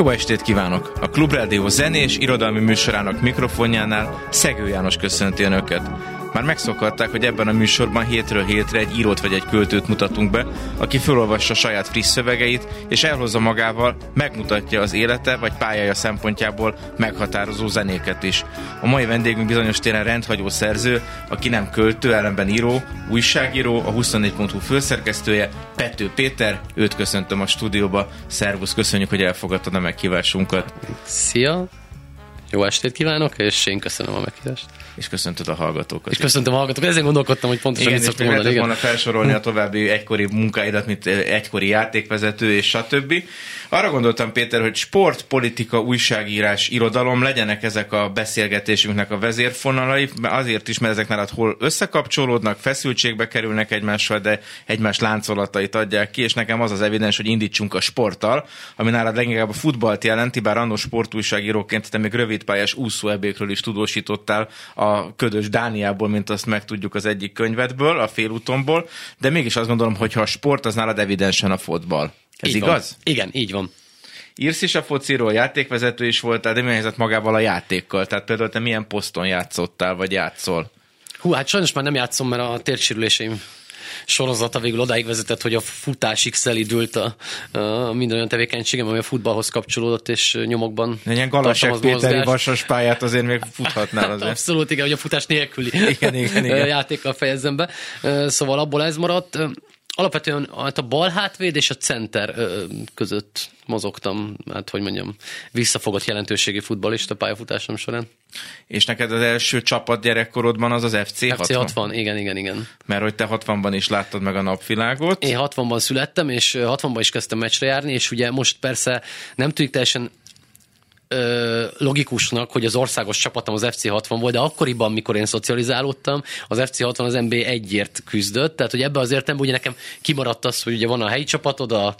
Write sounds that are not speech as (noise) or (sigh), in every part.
Jó estét kívánok! A Klubrádió zenés irodalmi műsorának mikrofonjánál Szegő János köszönti Önöket. Már megszokhatták, hogy ebben a műsorban hétről hétre egy írót vagy egy költőt mutatunk be, aki felolvassa saját friss szövegeit, és elhozza magával, megmutatja az élete vagy pályája szempontjából meghatározó zenéket is. A mai vendégünk bizonyos téren rendhagyó szerző, aki nem költő, ellenben író, újságíró, a 24.hu főszerkesztője, Pető Péter, őt köszöntöm a stúdióba. Szervusz, köszönjük, hogy elfogadtad a meghívásunkat. Szia! Jó estét kívánok, és én köszönöm a meghívást. És köszöntöd a hallgatókat. És köszöntöm a hallgatókat. Ezért gondolkodtam, hogy pontosan igen, mit szoktam mondani. Igen, volna felsorolni a további egykori munkáidat, mint egykori játékvezető és stb. Arra gondoltam, Péter, hogy sport, politika, újságírás, irodalom legyenek ezek a beszélgetésünknek a vezérfonalai, azért is, mert ezek nálad hol összekapcsolódnak, feszültségbe kerülnek egymással, de egymás láncolatait adják ki, és nekem az az evidens, hogy indítsunk a sporttal, ami nálad leginkább a futballt jelenti, bár annó sportújságíróként te még rövidpályás úszóebékről is tudósítottál a ködös Dániából, mint azt megtudjuk az egyik könyvedből, a félútomból, de mégis azt gondolom, hogy ha a sport, az nálad evidensen a fotball. Ez így igaz? Van. Igen, így van. Írsz is a fociról, játékvezető is voltál, de mi helyzet magával a játékkal? Tehát például te milyen poszton játszottál, vagy játszol? Hú, hát sajnos már nem játszom, mert a térsérüléseim sorozata végül odáig vezetett, hogy a futás x dült a, a minden olyan tevékenységem, ami a futballhoz kapcsolódott, és nyomokban Ilyen Galasek Péteri vasas pályát azért még futhatnál azért. Abszolút, igen, hogy a futás nélküli igen, igen, (laughs) igen. játékkal fejezzem be. Szóval abból ez maradt alapvetően hát a bal hátvéd és a center között mozogtam, hát hogy mondjam, visszafogott jelentőségi futballista pályafutásom során. És neked az első csapat gyerekkorodban az az FC 60? FC 60, igen, igen, igen. Mert hogy te 60-ban is láttad meg a napvilágot. Én 60-ban születtem, és 60-ban is kezdtem meccsre járni, és ugye most persze nem tűnik teljesen ö, logikusnak, hogy az országos csapatom az FC60 volt, de akkoriban, mikor én szocializálódtam, az FC60 az NBA egyért küzdött, tehát hogy ebbe az értelemben ugye nekem kimaradt az, hogy ugye van a helyi csapatod, a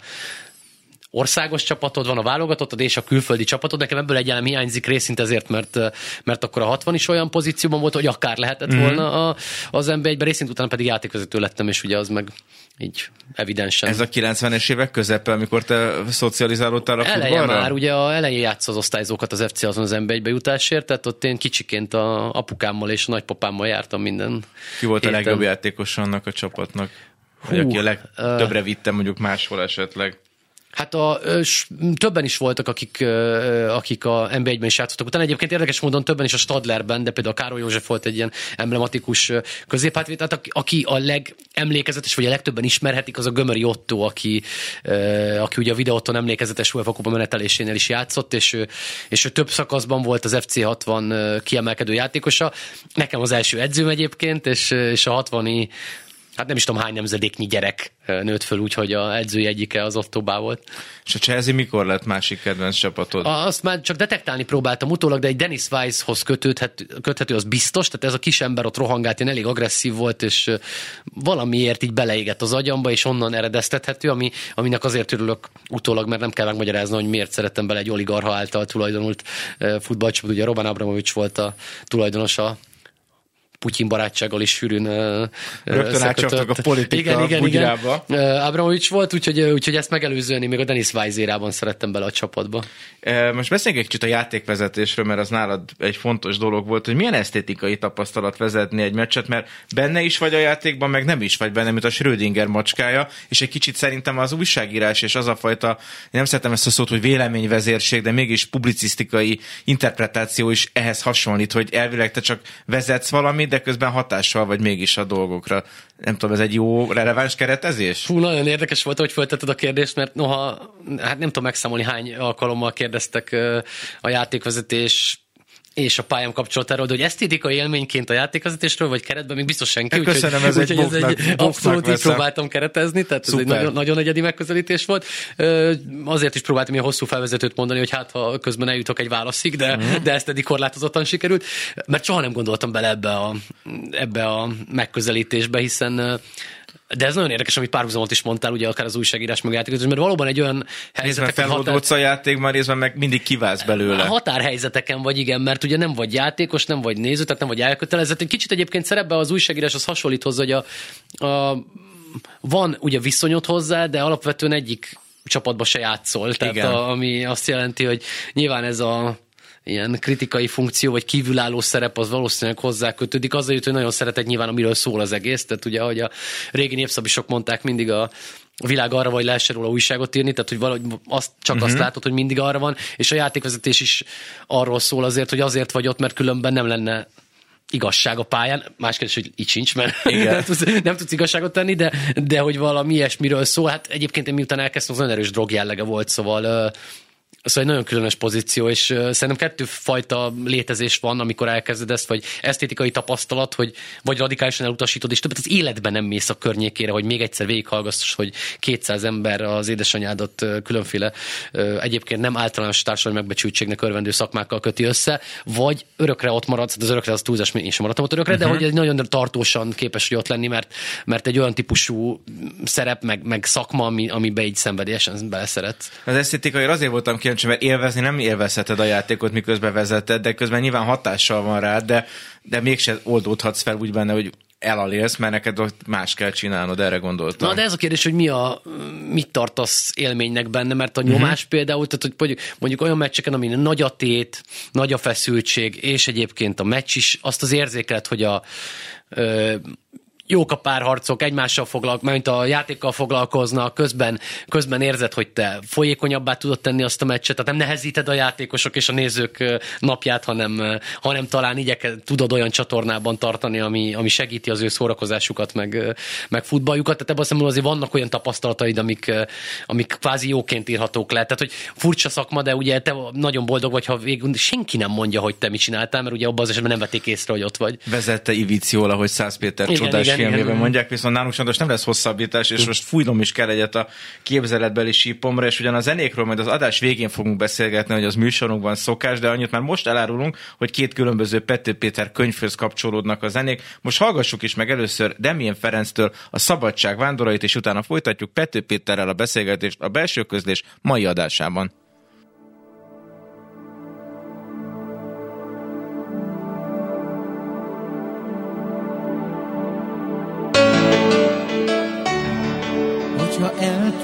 országos csapatod, van a válogatottad és a külföldi csapatod. Nekem ebből egyáltalán hiányzik részint ezért, mert, mert akkor a 60 is olyan pozícióban volt, hogy akár lehetett mm-hmm. volna a, az ember egyben, részint utána pedig játékvezető lettem, és ugye az meg így evidensen. Ez a 90-es évek közepe, amikor te szocializálódtál a Eleje futballra? már, ugye a elején játsz az osztályzókat az FC azon az ember egybe jutásért, tehát ott én kicsiként a apukámmal és a nagypapámmal jártam minden Ki volt héten. a legjobb játékos annak a csapatnak? Hú, Vagy aki a legtöbbre vitte mondjuk máshol esetleg? Hát a, többen is voltak, akik, akik a NB1-ben is játszottak. Utána egyébként érdekes módon többen is a Stadlerben, de például a Károly József volt egy ilyen emblematikus középhátvéd, tehát aki a legemlékezetes, vagy a legtöbben ismerhetik, az a Gömöri Otto, aki, aki ugye a videóton emlékezetes UEFA kupa menetelésénél is játszott, és, és ő több szakaszban volt az FC60 kiemelkedő játékosa. Nekem az első edzőm egyébként, és, és a 60 hát nem is tudom hány nemzedéknyi gyerek nőtt föl úgy, hogy a edzői egyike az Ottobá volt. És a Chelsea mikor lett másik kedvenc csapatod? Azt már csak detektálni próbáltam utólag, de egy Dennis Weisshoz kötődhet, köthető, az biztos, tehát ez a kis ember ott rohangált, én elég agresszív volt, és valamiért így beleégett az agyamba, és onnan eredeztethető, ami, aminek azért örülök utólag, mert nem kell megmagyarázni, hogy miért szerettem bele egy oligarha által tulajdonult futballcsapat. Ugye Roman Abramovics volt a tulajdonosa Putyin barátsággal is sűrűn Rögtön átcsaptak a politika igen, igen, igen. Abramovics volt, úgyhogy, úgyhogy ezt megelőzően én még a Denis Weizérában szerettem bele a csapatba. Most beszéljünk egy kicsit a játékvezetésről, mert az nálad egy fontos dolog volt, hogy milyen esztétikai tapasztalat vezetni egy meccset, mert benne is vagy a játékban, meg nem is vagy benne, mint a Schrödinger macskája, és egy kicsit szerintem az újságírás és az a fajta, nem szeretem ezt a szót, hogy véleményvezérség, de mégis publicisztikai interpretáció is ehhez hasonlít, hogy elvileg te csak vezetsz valamit, de közben hatással vagy mégis a dolgokra. Nem tudom, ez egy jó, releváns keretezés? Fú, nagyon érdekes volt, hogy föltetted a kérdést, mert noha, hát nem tudom megszámolni hány alkalommal kérdeztek a játékvezetés és a pályám kapcsolatáról, de hogy esztétikai élményként a játékvezetésről, vagy keretben még biztos senki. Hát köszönöm, ez egy, ez egy abszolút így próbáltam keretezni, tehát Szuper. ez egy nagyon, nagyon egyedi megközelítés volt. Azért is próbáltam ilyen hosszú felvezetőt mondani, hogy hát ha közben eljutok egy válaszig, de, mm. de ezt eddig korlátozottan sikerült, mert soha nem gondoltam bele ebbe a, ebbe a megközelítésbe, hiszen de ez nagyon érdekes, amit párhuzamot is mondtál, ugye akár az újságírás meg játékot, mert valóban egy olyan helyzet. Felholdódsz határ... a játék, már részben meg mindig kiválsz belőle. A határhelyzeteken vagy, igen, mert ugye nem vagy játékos, nem vagy néző, tehát nem vagy elkötelezett. Egy kicsit egyébként szerepbe az újságírás az hasonlít hozzá, hogy a, a, van ugye viszonyod hozzá, de alapvetően egyik csapatba se játszol. Tehát a, ami azt jelenti, hogy nyilván ez a ilyen kritikai funkció, vagy kívülálló szerep az valószínűleg hozzá kötődik. Azzal jut, hogy nagyon szeretett nyilván, amiről szól az egész. Tehát ugye, ahogy a régi népszabisok mondták, mindig a, a világ arra, vagy lehessen róla újságot írni, tehát hogy valahogy azt, csak uh-huh. azt mhm. látod, hogy mindig arra van, és a játékvezetés is arról szól azért, hogy azért vagy ott, mert különben nem lenne igazság a pályán, más kérdés, hogy így sincs, mert Igen. (laughs) nem, tudsz, nem tudsz igazságot tenni, de, de hogy valami ilyesmiről szól. Hát egyébként én miután elkezdtem, az nagyon erős drog jellege volt, szóval Szóval egy nagyon különös pozíció, és szerintem kettő fajta létezés van, amikor elkezded ezt, vagy esztétikai tapasztalat, hogy vagy radikálisan elutasítod, és többet az életben nem mész a környékére, hogy még egyszer végighallgass, hogy 200 ember az édesanyádat különféle egyébként nem általános társadalmi megbecsültségnek örvendő szakmákkal köti össze, vagy örökre ott maradsz, az örökre az túlzás, én sem maradtam ott örökre, uh-huh. de hogy egy nagyon tartósan képes hogy ott lenni, mert, mert egy olyan típusú szerep, meg, meg szakma, ami, amiben így szenvedélyesen beleszeretsz. Az esztétikai azért voltam ki kíváncsi, mert élvezni nem élvezheted a játékot, miközben vezeted, de közben nyilván hatással van rád, de, de mégse oldódhatsz fel úgy benne, hogy elalélsz, mert neked ott más kell csinálnod, erre gondoltam. Na, de ez a kérdés, hogy mi a, mit tartasz élménynek benne, mert a nyomás uh-huh. például, tehát hogy mondjuk, mondjuk olyan meccseken, ami nagy a tét, nagy a feszültség, és egyébként a meccs is, azt az érzékelet, hogy a ö, jók a párharcok, egymással foglalkoznak, mint a játékkal foglalkoznak, közben, közben érzed, hogy te folyékonyabbá tudod tenni azt a meccset, tehát nem nehezíted a játékosok és a nézők napját, hanem, hanem talán igyek tudod olyan csatornában tartani, ami, ami segíti az ő szórakozásukat, meg, meg futballjukat. Tehát ebben azt azért vannak olyan tapasztalataid, amik, amik kvázi jóként írhatók le. Tehát, hogy furcsa szakma, de ugye te nagyon boldog vagy, ha végül senki nem mondja, hogy te mit csináltál, mert ugye abban az esetben nem vették észre, hogy ott vagy. Vezette Iviciola, hogy Száz Péter igen, csodás igen, filmjében mondják, viszont nálunk sajnos nem lesz hosszabbítás, és most fújnom is kell egyet a képzeletbeli sípomra, és ugyan a zenékről majd az adás végén fogunk beszélgetni, hogy az műsorunkban szokás, de annyit már most elárulunk, hogy két különböző Pető Péter könyvhöz kapcsolódnak a zenék. Most hallgassuk is meg először Demien Ferenctől a Szabadság vándorait, és utána folytatjuk Pető Péterrel a beszélgetést a belső közlés mai adásában.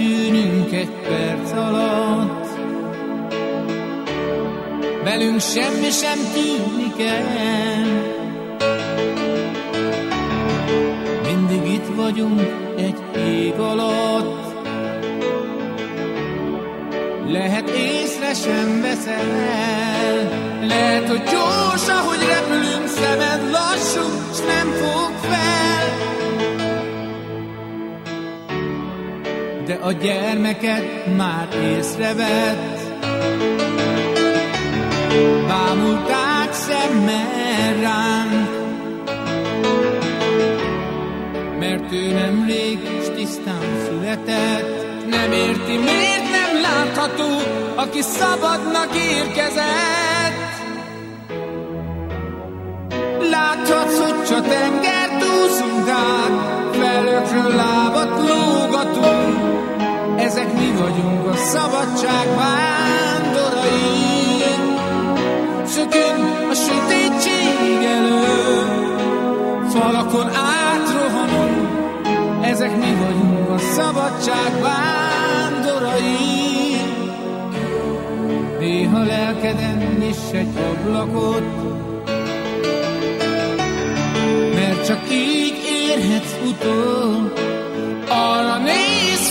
Eltűnünk egy perc alatt. Velünk semmi sem tűnik el. Mindig itt vagyunk egy ég alatt. Lehet észre sem veszel Lehet, hogy gyors, ahogy repülünk szemed lassú, s nem fog a gyermeket már észrevett. Bámulták szemmel ránk, mert ő nemrég is tisztán született. Nem érti, miért nem látható, aki szabadnak érkezett. Láthatsz, hogy csak tengert úszunk át, felökről lábat lógatunk, mi vagyunk a szabadság vándorai. Szökünk a sötétség elő, falakon átrohanunk, ezek mi vagyunk a szabadság vándorai. Néha lelkeden is egy ablakot, mert csak így érhetsz utol, arra néz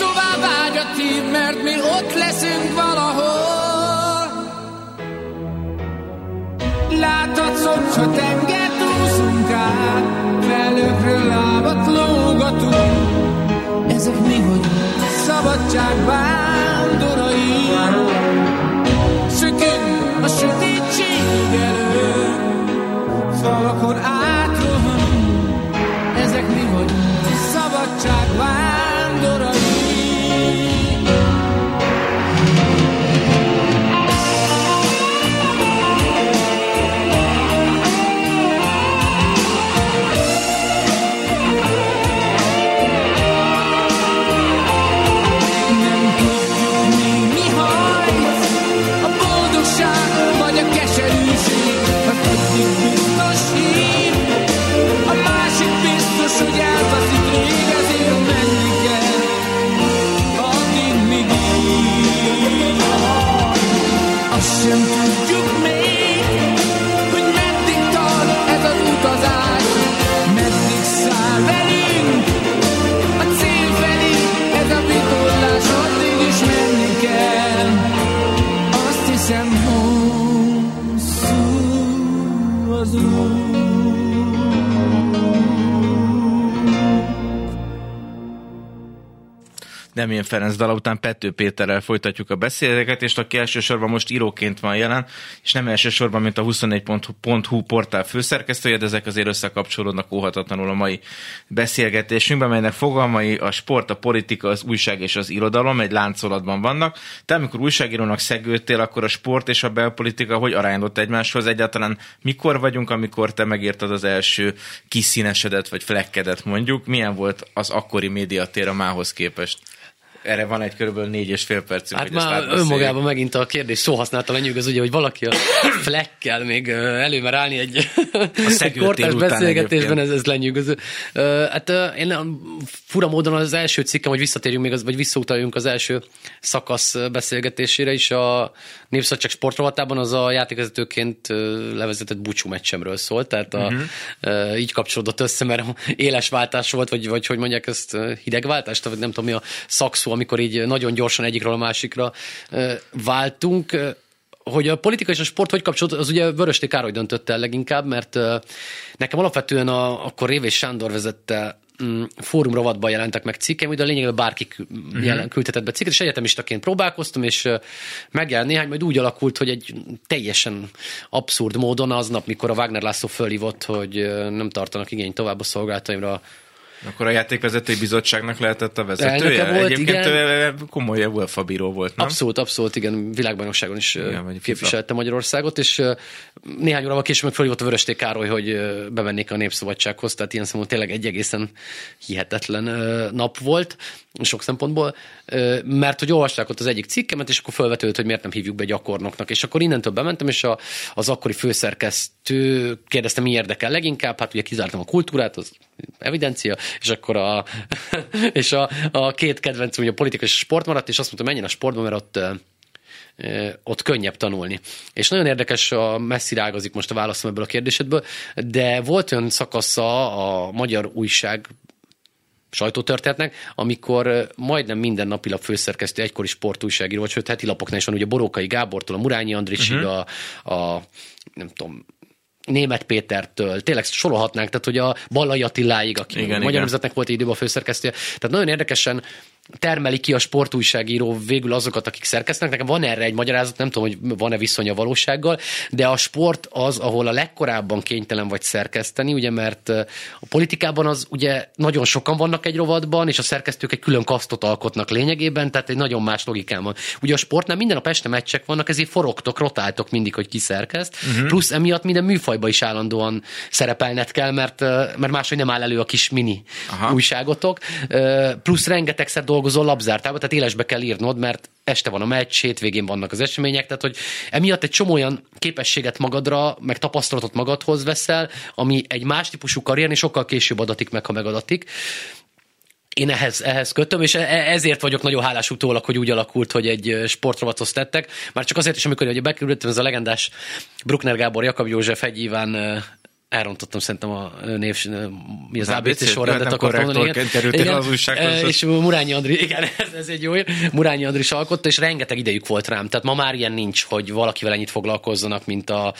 vágyat mert mi ott leszünk valahol. Láthatsz, hogyha tengert úszunk át, felőkről lábat lógatunk. Ezek mi vagyunk, szabadság vándorai. Szökünk a sötétség elől, nem én Ferenc dala után Pető Péterrel folytatjuk a beszélgetést, aki elsősorban most íróként van jelen, és nem elsősorban, mint a 24.hu portál főszerkesztője, de ezek azért összekapcsolódnak óhatatlanul a mai beszélgetésünkben, melynek fogalmai a sport, a politika, az újság és az irodalom egy láncolatban vannak. Te amikor újságírónak szegődtél, akkor a sport és a belpolitika hogy arányzott egymáshoz? Egyáltalán mikor vagyunk, amikor te megírtad az első kiszínesedet vagy flekkedet mondjuk? Milyen volt az akkori médiatér a mához képest? Erre van egy körülbelül négy és fél percünk, Hát már önmagában megint a kérdés szó használta lenyűgöz, ugye, hogy valaki a flekkel még előmer állni egy, egy kortás beszélgetésben, ez, ez lenyűgöző. Hát én fura módon az első cikkem, hogy visszatérjünk még, az, vagy visszautaljunk az első szakasz beszélgetésére is a Népszabadság sportrovatában, az a játékvezetőként levezetett búcsú meccsemről szólt, tehát a, uh-huh. így kapcsolódott össze, mert (laughs) éles váltás volt, vagy, vagy hogy mondják ezt, hidegváltást, vagy nem tudom mi a szakszó, amikor így nagyon gyorsan egyikről a másikra váltunk hogy a politika és a sport hogy kapcsolódott, az ugye Vörösté Károly döntött el leginkább, mert nekem alapvetően a, akkor Révés Sándor vezette mm, fórum rovatban jelentek meg cikkeim, de a lényegében bárki uh-huh. jelen, küldhetett be cikket, és egyetemistaként próbálkoztam, és megjelent néhány, majd úgy alakult, hogy egy teljesen abszurd módon aznap, mikor a Wagner László fölhívott, hogy nem tartanak igény tovább a szolgálataimra akkor a játékvezetői bizottságnak lehetett a vezetője? Volt, Egyébként igen. komoly UEFA bíró volt, nem? Abszolút, abszolút, igen. Világbajnokságon is igen, képviselte Magyarországot, és néhány órával később felhívott a Vörösték Károly, hogy bevennék a Népszabadsághoz, tehát ilyen szempontból tényleg egy egészen hihetetlen nap volt, sok szempontból, mert hogy olvasták ott az egyik cikkemet, és akkor felvetődött, hogy miért nem hívjuk be gyakornoknak. És akkor innentől bementem, és a, az akkori főszerkesztő kérdezte, mi érdekel leginkább, hát ugye kizártam a kultúrát, az evidencia, és akkor a, (laughs) és a, a két kedvenc, ugye a politika és a sport maradt, és azt mondta, menjen a sportba, mert ott ott könnyebb tanulni. És nagyon érdekes, a messzire ágazik most a válaszom ebből a kérdésedből, de volt olyan szakasza a magyar újság sajtótörténetnek, amikor majdnem minden napilap főszerkesztő egykori sportújságíró, vagy sőt heti lapoknál is van, ugye Borókai Gábortól, a Murányi Andrisig, uh-huh. a, a nem tudom, Német Pétertől, tényleg sorolhatnánk, tehát hogy a Ballai Attiláig, aki igen, a Magyar Nemzetnek volt időben a főszerkesztője. Tehát nagyon érdekesen termeli ki a sportújságíró végül azokat, akik szerkesztenek. Nekem van erre egy magyarázat, nem tudom, hogy van-e viszony a valósággal, de a sport az, ahol a legkorábban kénytelen vagy szerkeszteni, ugye, mert a politikában az ugye nagyon sokan vannak egy rovatban, és a szerkesztők egy külön kasztot alkotnak lényegében, tehát egy nagyon más logikán van. Ugye a sportnál minden nap este meccsek vannak, ezért forogtok, rotáltok mindig, hogy ki szerkeszt, uh-huh. plusz emiatt minden műfajba is állandóan szerepelnet kell, mert, mert máshogy nem áll elő a kis mini Aha. újságotok, plusz rengetegszer dolgozol labzártában, tehát élesbe kell írnod, mert este van a meccs, hétvégén vannak az események, tehát hogy emiatt egy csomó olyan képességet magadra, meg tapasztalatot magadhoz veszel, ami egy más típusú karrier, és sokkal később adatik meg, ha megadatik én ehhez, ehhez kötöm, és e- ezért vagyok nagyon hálás utólag, hogy úgy alakult, hogy egy sportrovatot tettek. Már csak azért is, amikor bekerültem, ez a legendás Bruckner Gábor, Jakab József, Egy Iván elrontottam szerintem a név, mi az ABC sorrendet akartam mondani. Igen, igen, az újsághoz. És Murányi Andri, igen, (laughs) ez, ez egy jó ér. Murányi Andri is alkotta, és rengeteg idejük volt rám. Tehát ma már ilyen nincs, hogy valakivel ennyit foglalkozzanak, mint a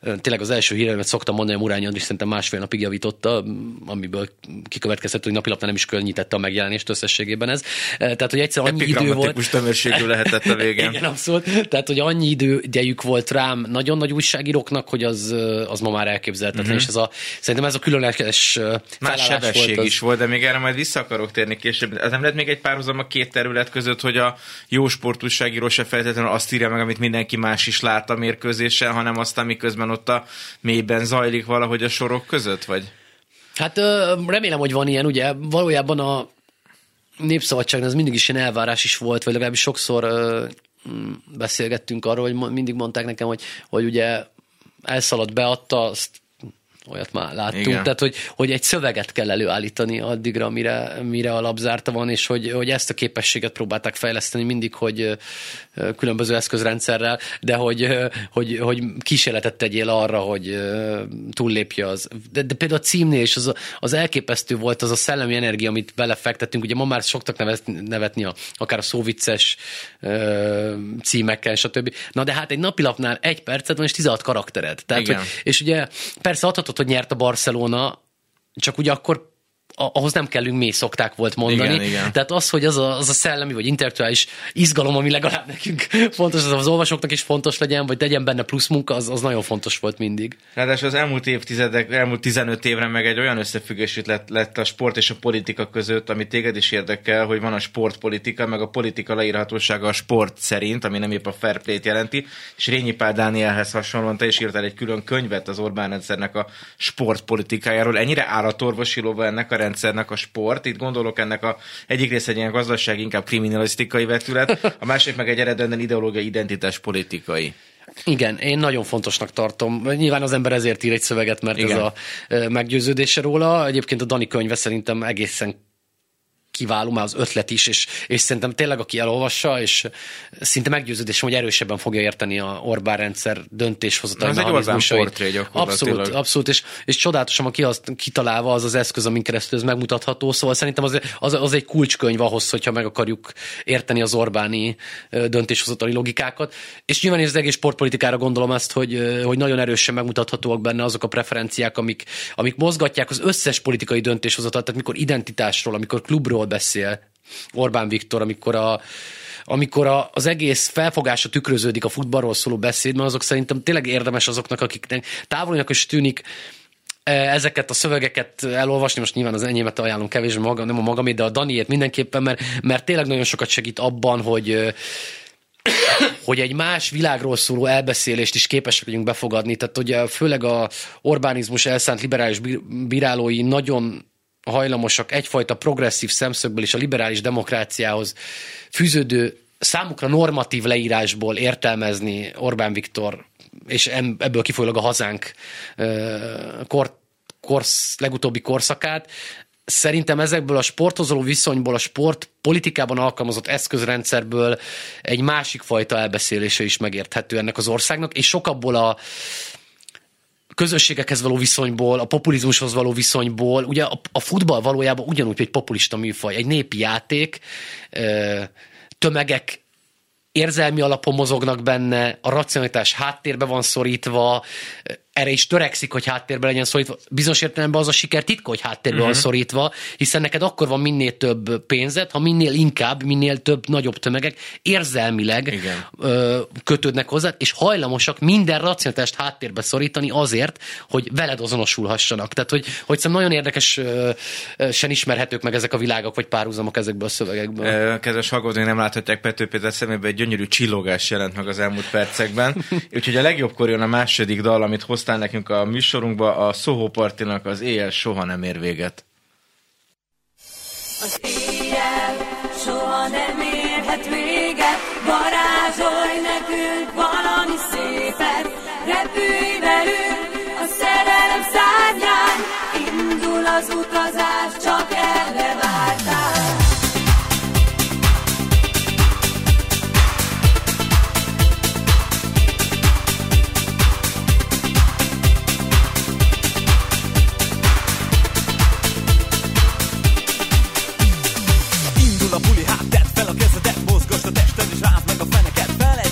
tényleg az első híremet szoktam mondani, hogy Murányi Andri szerintem másfél napig javította, amiből kikövetkezett, hogy napilapnál nem is könnyítette a megjelenést összességében ez. Tehát, hogy egyszer annyi idő volt. tömörségű lehetett a végén. (laughs) igen, abszolút. Tehát, hogy annyi idő, idejük volt rám nagyon nagy újságíróknak, hogy az, az ma már elképzelhetetlen. Mm-hmm és ez a, szerintem ez a különleges Más sebesség volt az... is volt, de még erre majd vissza akarok térni később. Ez nem lehet még egy párhuzam a két terület között, hogy a jó sportúságíró se feltétlenül azt írja meg, amit mindenki más is lát a mérkőzésen, hanem azt, ami közben ott a mélyben zajlik valahogy a sorok között, vagy? Hát remélem, hogy van ilyen, ugye valójában a népszabadságon ez mindig is ilyen elvárás is volt, vagy legalábbis sokszor mm, beszélgettünk arról, hogy mindig mondták nekem, hogy, hogy ugye elszaladt, beadta, azt olyat már láttunk. Igen. Tehát, hogy, hogy egy szöveget kell előállítani addigra, mire, mire a labzárta van, és hogy, hogy ezt a képességet próbálták fejleszteni mindig, hogy különböző eszközrendszerrel, de hogy, hogy, hogy kísérletet tegyél arra, hogy túllépje az. De, de például a címnél is az, az elképesztő volt az a szellemi energia, amit belefektettünk. Ugye ma már szoktak nevetni, nevetni a, akár a szóvicces címekkel, stb. Na de hát egy napilapnál egy percet van, és 16 karaktered. Tehát, hogy, és ugye persze adhatod, hogy nyert a Barcelona, csak ugye akkor ahhoz nem kellünk mi, szokták volt mondani. Igen, igen. Tehát az, hogy az a, az a szellemi vagy intellektuális izgalom, ami legalább nekünk fontos, az az olvasóknak is fontos legyen, vagy legyen benne plusz munka, az, az nagyon fontos volt mindig. Ráadásul az elmúlt évtizedek, elmúlt 15 évre meg egy olyan összefüggés lett, lett a sport és a politika között, ami téged is érdekel, hogy van a sportpolitika, meg a politika leírhatósága a sport szerint, ami nem épp a fair play-t jelenti, és Rényi Pál Dánielhez hasonlóan te is írtál egy külön könyvet az Orbán rendszernek a sportpolitikájáról. Ennyire állatorvosi ennek a rendszernek a sport. Itt gondolok ennek a egyik része egy ilyen gazdaság, inkább kriminalisztikai vetület, a másik meg egy eredetben ideológiai identitás politikai. Igen, én nagyon fontosnak tartom. Nyilván az ember ezért ír egy szöveget, mert Igen. ez a meggyőződése róla. Egyébként a Dani könyve szerintem egészen kiváló már az ötlet is, és, és szerintem tényleg aki elolvassa, és szinte meggyőződésem, hogy erősebben fogja érteni a Orbán rendszer döntéshozatai Ez egy Orbán portré Abszolút, abszolút, és, és csodálatosan ki azt kitalálva az az eszköz, amin keresztül ez megmutatható, szóval szerintem az, az, az egy kulcskönyv ahhoz, hogyha meg akarjuk érteni az Orbáni döntéshozatali logikákat, és nyilván az egész sportpolitikára gondolom ezt, hogy, hogy nagyon erősen megmutathatóak benne azok a preferenciák, amik, amik mozgatják az összes politikai döntéshozatat, tehát mikor identitásról, amikor klubról beszél Orbán Viktor, amikor a, amikor a, az egész felfogása tükröződik a futballról szóló beszédben, azok szerintem tényleg érdemes azoknak, akiknek távolinak is tűnik e, ezeket a szövegeket elolvasni, most nyilván az enyémet ajánlom kevésbé, maga, nem a magamét, de a Daniét mindenképpen, mert, mert tényleg nagyon sokat segít abban, hogy (coughs) hogy egy más világról szóló elbeszélést is képesek vagyunk befogadni. Tehát ugye főleg a Orbánizmus elszánt liberális bírálói nagyon hajlamosak egyfajta progresszív szemszögből és a liberális demokráciához fűződő számukra normatív leírásból értelmezni Orbán Viktor, és ebből kifolyólag a hazánk kor, korsz, legutóbbi korszakát, szerintem ezekből a sportozó viszonyból, a sport politikában alkalmazott eszközrendszerből egy másik fajta elbeszélése is megérthető ennek az országnak, és sokabból a, közösségekhez való viszonyból, a populizmushoz való viszonyból, ugye a, a futball valójában ugyanúgy egy populista műfaj, egy népi játék, tömegek érzelmi alapon mozognak benne, a racionalitás háttérbe van szorítva, erre is törekszik, hogy háttérbe legyen szorítva. Bizonyos értelemben az a siker titka, hogy háttérbe uh-huh. van mhm. szorítva, hiszen neked akkor van minél több pénzed, ha minél inkább, minél több nagyobb tömegek érzelmileg Igen. ö, kötődnek hozzá, és hajlamosak minden racionalitást háttérbe szorítani azért, hogy veled azonosulhassanak. Tehát, hogy, hogy szerintem nagyon érdekes ö, ö, sen ismerhetők meg ezek a világok, vagy párhuzamok ezekből a szövegekből. Kedves hallgatók, nem láthatják Pető Péter szemébe egy gyönyörű csillogás jelent meg az elmúlt percekben. (laughs) Úgyhogy a legjobbkor jön a második dal, amit hoz hoztál nekünk a műsorunkba, a Soho Partinak az éjjel soha nem ér véget. Az éjjel soha nem érhet véget, varázsolj nekünk valami szépet, repülj velünk a szerelem szárnyán, indul az utazás,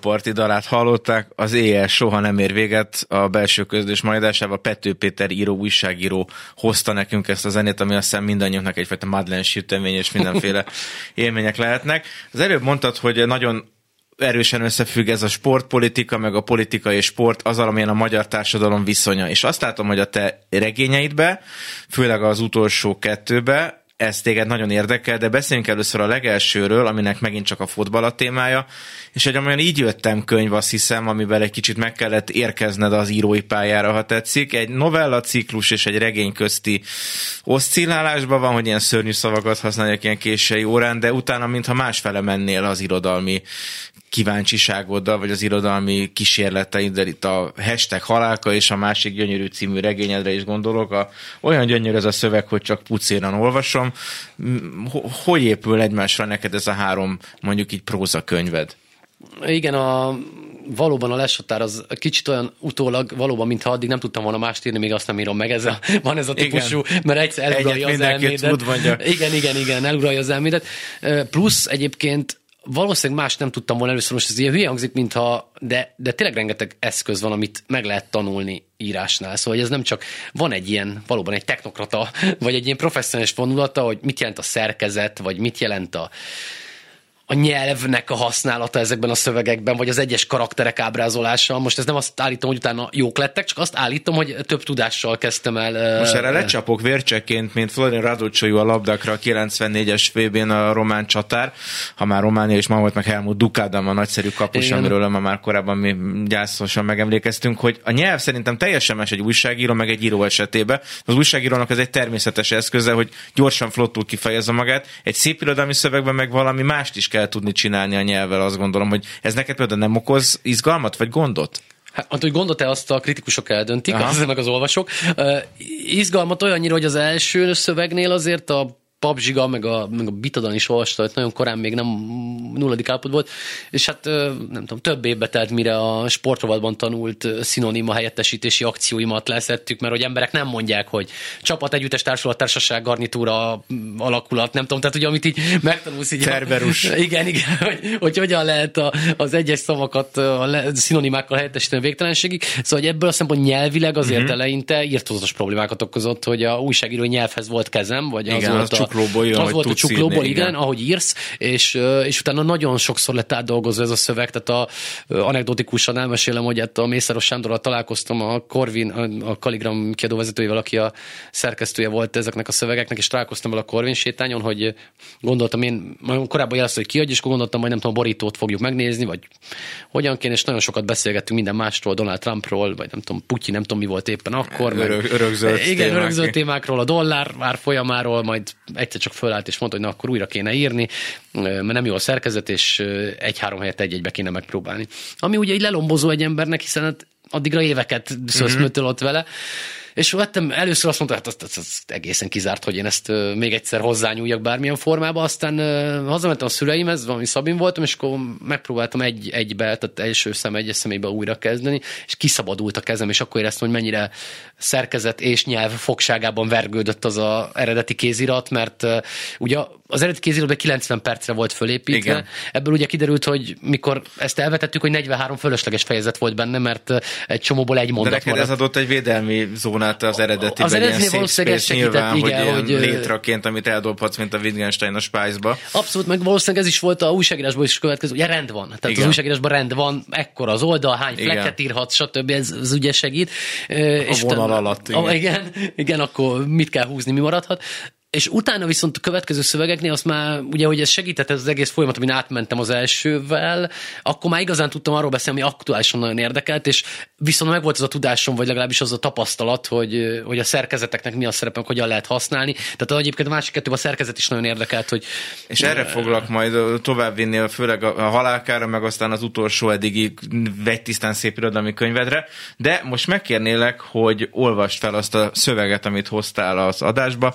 Szóhóparti dalát hallották, az éjjel soha nem ér véget a belső közlés majdásával. Pető Péter író, újságíró hozta nekünk ezt a zenét, ami azt hiszem mindannyiunknak egyfajta Madeleine sütemény és mindenféle (laughs) élmények lehetnek. Az előbb mondtad, hogy nagyon erősen összefügg ez a sportpolitika, meg a politika és sport az, amilyen a magyar társadalom viszonya. És azt látom, hogy a te regényeidbe, főleg az utolsó kettőbe, ez téged nagyon érdekel, de beszéljünk először a legelsőről, aminek megint csak a fotball a témája, és egy olyan így jöttem könyv, azt hiszem, amivel egy kicsit meg kellett érkezned az írói pályára, ha tetszik. Egy novella ciklus és egy regény közti oszcillálásban van, hogy ilyen szörnyű szavakat használjak ilyen késői órán, de utána, mintha másfele mennél az irodalmi kíváncsiságoddal, vagy az irodalmi kísérleteiddel, itt a hashtag halálka és a másik gyönyörű című regényedre is gondolok. A, olyan gyönyörű ez a szöveg, hogy csak pucéran olvasom. Hogy épül egymásra neked ez a három, mondjuk így próza könyved? Igen, a, valóban a leshatár az kicsit olyan utólag, valóban, mintha addig nem tudtam volna mást írni, még azt nem írom meg. Ez a, van ez a típusú, igen. mert egyszer eluralja az elmédet. Igen, igen, igen, eluralja az elmédet. Plusz egyébként valószínűleg más nem tudtam volna először, most ez ilyen hülye hangzik, mintha, de, de tényleg rengeteg eszköz van, amit meg lehet tanulni írásnál. Szóval ez nem csak, van egy ilyen, valóban egy technokrata, vagy egy ilyen professzionális vonulata, hogy mit jelent a szerkezet, vagy mit jelent a, a nyelvnek a használata ezekben a szövegekben, vagy az egyes karakterek ábrázolása. Most ez nem azt állítom, hogy utána jók lettek, csak azt állítom, hogy több tudással kezdtem el. Most erre lecsapok vércsekként, mint Florin Raducsolyú a labdakra a 94-es vb a román csatár, ha már Románia és ma volt meg Helmut Dukádam a nagyszerű kapus, Igen. amiről ma már korábban mi gyászosan megemlékeztünk, hogy a nyelv szerintem teljesen más egy újságíró, meg egy író esetében. Az újságírónak ez egy természetes eszköze, hogy gyorsan flottul kifejezze magát, egy szép irodalmi szövegben meg valami mást is kell kell tudni csinálni a nyelvvel, azt gondolom, hogy ez neked például nem okoz izgalmat, vagy gondot? Hát, hogy gondot-e azt a kritikusok eldöntik, az (laughs) meg az olvasók. Uh, izgalmat olyannyira, hogy az első szövegnél azért a PUBG-ga, meg a, meg a Bitadan is olvasta, hogy nagyon korán még nem nulladik állapot volt, és hát nem tudom, több évbe telt, mire a sportrovatban tanult szinonima helyettesítési akcióimat leszettük, mert hogy emberek nem mondják, hogy csapat, együttes, társulat, társaság, garnitúra, alakulat, nem tudom, tehát ugye amit így megtanulsz így. Cerberus. A, (laughs) igen, igen, hogy, hogy hogyan lehet a, az egyes szavakat a le, szinonimákkal helyettesíteni a végtelenségig. Szóval hogy ebből a szempont nyelvileg azért uh-huh. eleinte írtózatos problémákat okozott, hogy a újságíró nyelvhez volt kezem, vagy az igen, volt az a csuklóból jön, Az volt a csuklóból, írni, igen, igen, ahogy írsz, és, és utána nagyon sokszor lett átdolgozva ez a szöveg, tehát a, anekdotikusan elmesélem, hogy hát a Mészáros Sándorral találkoztam a Corvin, a Kaligram kiadóvezetőjével, aki a szerkesztője volt ezeknek a szövegeknek, és találkoztam vele a Corvin sétányon, hogy gondoltam én, korábban jelezte, hogy kiadj, és akkor gondoltam, hogy nem tudom, a borítót fogjuk megnézni, vagy hogyan kéne, és nagyon sokat beszélgettünk minden másról, Donald Trumpról, vagy nem tudom, Putyin, nem tudom, mi volt éppen akkor. Örök, örökzöld igen, örökzöld témákról, a dollár árfolyamáról, majd egyszer csak fölállt és mondta, hogy na akkor újra kéne írni, mert nem jó a szerkezet, és egy-három helyet egy-egybe kéne megpróbálni. Ami ugye egy lelombozó egy embernek, hiszen hát addigra éveket szöszmötölött mm-hmm. vele, és vettem, először azt mondta, hát az, az, az egészen kizárt, hogy én ezt még egyszer hozzányúljak bármilyen formába, aztán hazamentem a szüleimhez, valami Szabin voltam, és akkor megpróbáltam egy, egybe, tehát első szem, egyes személybe újra kezdeni, és kiszabadult a kezem, és akkor éreztem, hogy mennyire szerkezet és nyelv fogságában vergődött az a eredeti kézirat, mert ugye az eredeti kéziratban 90 percre volt fölépítve, Igen. ebből ugye kiderült, hogy mikor ezt elvetettük, hogy 43 fölösleges fejezet volt benne, mert egy csomóból egy mondat De neked maradt. ez adott egy védelmi zónát az eredeti az eredeti valószínűleg segített, nyilván, igen, hogy, hogy létraként, amit eldobhatsz, mint a Wittgenstein a Spice-ba. Abszolút, meg valószínűleg ez is volt a újságírásból is következő, ugye rend van. Tehát igen. az újságírásban rend van, ekkora az oldal, hány fleket írhat, stb. Ez, ez ugye segít. A és vonal utána, alatt. Igen. A, igen, igen, akkor mit kell húzni, mi maradhat és utána viszont a következő szövegeknél azt már, ugye, hogy ez segített ez az egész folyamat, amin átmentem az elsővel, akkor már igazán tudtam arról beszélni, ami aktuálisan nagyon érdekelt, és viszont meg volt az a tudásom, vagy legalábbis az a tapasztalat, hogy, hogy a szerkezeteknek mi a szerepe, hogyan lehet használni. Tehát egyébként a másik kettő a szerkezet is nagyon érdekelt, hogy... És erre foglak majd továbbvinni, főleg a halálkára, meg aztán az utolsó eddigi tisztán szép irodalmi könyvedre, de most megkérnélek, hogy olvast fel azt a szöveget, amit hoztál az adásba,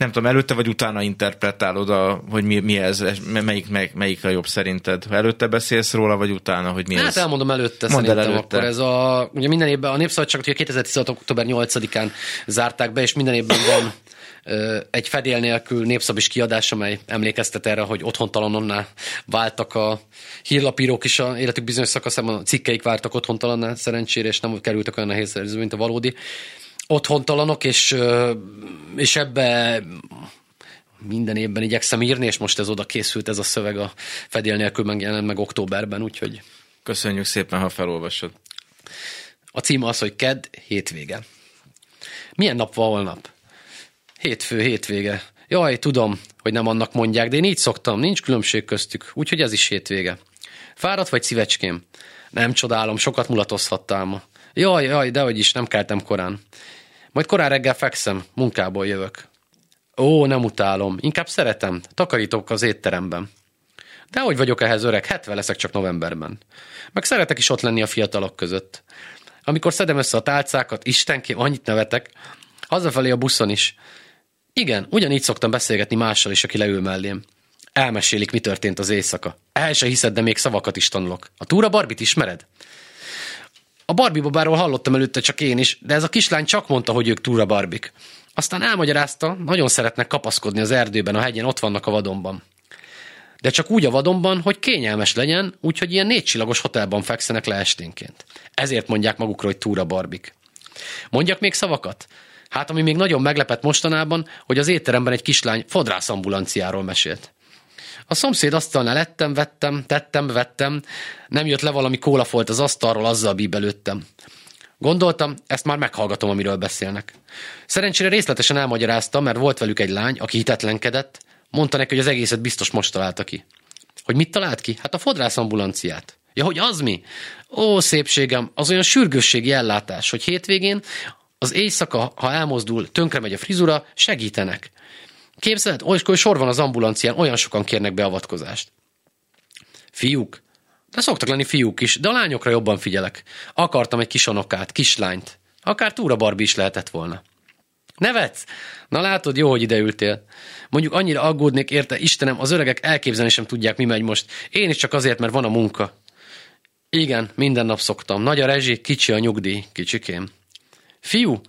nem tudom, előtte vagy utána interpretálod, a, hogy mi, mi ez, melyik, melyik, melyik a jobb szerinted? Előtte beszélsz róla, vagy utána, hogy mi hát ez? Hát elmondom előtte Mondd szerintem el előtte. akkor ez a, ugye minden évben a Népszabadságot ugye 2016. október 8-án zárták be, és minden évben van egy fedél nélkül népszabis kiadás, amely emlékeztet erre, hogy otthontalanonná váltak a hírlapírók is a életük bizonyos szakaszában, a cikkeik váltak otthontalanná szerencsére, és nem kerültek olyan nehéz mint a valódi otthontalanok, és, és ebbe minden évben igyekszem írni, és most ez oda készült ez a szöveg a fedél nélkül megjelent meg októberben, úgyhogy Köszönjük szépen, ha felolvasod. a cím az, hogy KED hétvége. Milyen nap van holnap? Hétfő, hétvége. Jaj, tudom, hogy nem annak mondják, de én így szoktam, nincs különbség köztük, úgyhogy ez is hétvége. Fáradt vagy szívecském? Nem csodálom, sokat mulatozhattál ma. Jaj, jaj, dehogy is, nem keltem korán. Majd korán reggel fekszem, munkából jövök. Ó, nem utálom, inkább szeretem, takarítok az étteremben. De hogy vagyok ehhez öreg, 70 leszek csak novemberben. Meg szeretek is ott lenni a fiatalok között. Amikor szedem össze a tálcákat, istenkém, annyit nevetek, hazafelé a buszon is. Igen, ugyanígy szoktam beszélgetni mással is, aki leül mellém. Elmesélik, mi történt az éjszaka. El se hiszed, de még szavakat is tanulok. A túra Barbit ismered? A Barbie babáról hallottam előtte csak én is, de ez a kislány csak mondta, hogy ők túra Barbik. Aztán elmagyarázta, nagyon szeretnek kapaszkodni az erdőben, a hegyen, ott vannak a vadonban. De csak úgy a vadonban, hogy kényelmes legyen, úgyhogy ilyen négycsillagos hotelban fekszenek le esténként. Ezért mondják magukról, hogy túra Barbik. Mondjak még szavakat? Hát, ami még nagyon meglepett mostanában, hogy az étteremben egy kislány fodrászambulanciáról mesélt. A szomszéd asztalnál ettem, vettem, tettem, vettem, nem jött le valami kólafolt az asztalról, azzal bíbelődtem. Gondoltam, ezt már meghallgatom, amiről beszélnek. Szerencsére részletesen elmagyarázta, mert volt velük egy lány, aki hitetlenkedett, mondta neki, hogy az egészet biztos most találta ki. Hogy mit talált ki? Hát a fodrászambulanciát. Ja, hogy az mi? Ó, szépségem, az olyan sürgősségi ellátás, hogy hétvégén az éjszaka, ha elmozdul, tönkre megy a frizura, segítenek. Képzeld, olykor sor van az ambulancián, olyan sokan kérnek beavatkozást. Fiúk? De szoktak lenni fiúk is, de a lányokra jobban figyelek. Akartam egy kisonokát, kislányt. Akár túra Barbie is lehetett volna. Nevetsz? Na látod, jó, hogy ideültél. Mondjuk annyira aggódnék érte, Istenem, az öregek elképzelni sem tudják, mi megy most. Én is csak azért, mert van a munka. Igen, minden nap szoktam. Nagy a rezsi, kicsi a nyugdíj, kicsikém. Fiú?